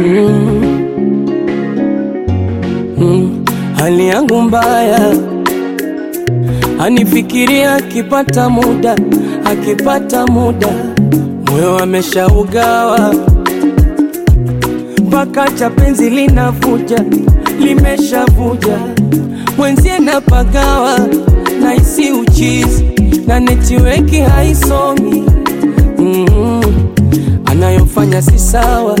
mm. Mm. Hali yangu mbaya, anifikiria akipata muda, akipata muda, moyo ameshaugawa mpaka cha penzi linavuja, limeshavuja mwenzie napagawa, naisi uchizi na netiweki haisomi mm -hmm. Anayofanya si sawa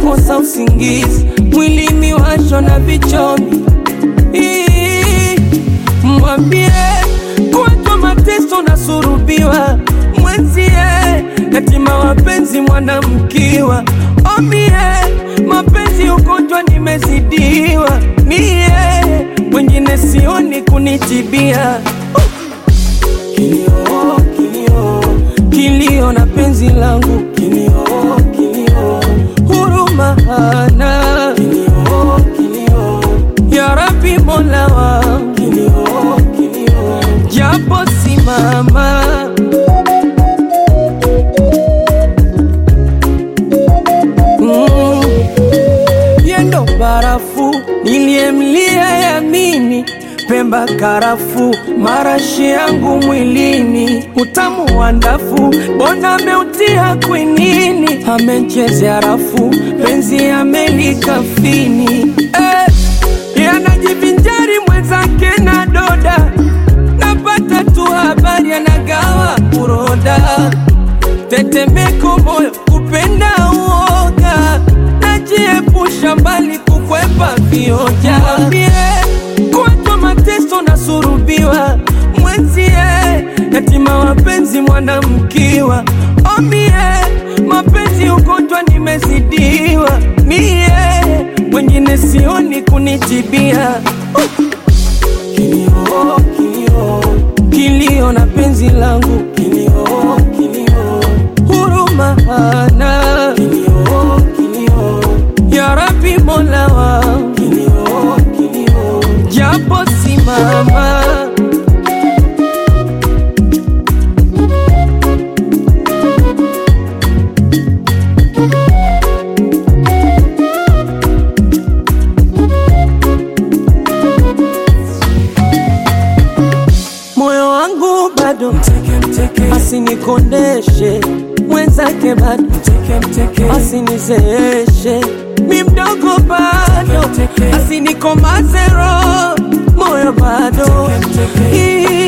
nakosa usingizi, mwili miwasho na vichomi. Mwambie kuwatwa mateso na surubiwa. Mwenzie, katima wapenzi mwanamkiwa. Omie, mapenzi ugonjwa nimezidiwa, mie wengine sioni kunitibia. Kilio, kilio, kilio na penzi langu hana. Kilio, kilio, ya Rabbi Mola wangu kilio, kilio, japo simama mm. Yendo barafu niliyemlia yamini Pemba karafu marashi yangu mwilini utamu wa ndafu bona ameutia kwinini amechezea rafu penzi amelikafini eh, yanajivinjari mwenzake na doda napata tu habari anagawa kuroda. Tetemeko moyo kupenda uoga najiepusha mbali kukwepa vioja yatima wapenzi mwanamkiwa. Omie mapenzi ugonjwa nimezidiwa. Mie wengine sioni kunitibia. Kilio, bado. Asinikondeshe mwenzake bado. Asinizeeshe mi mdogo bado. Asinikoma zero moyo bado. Hii,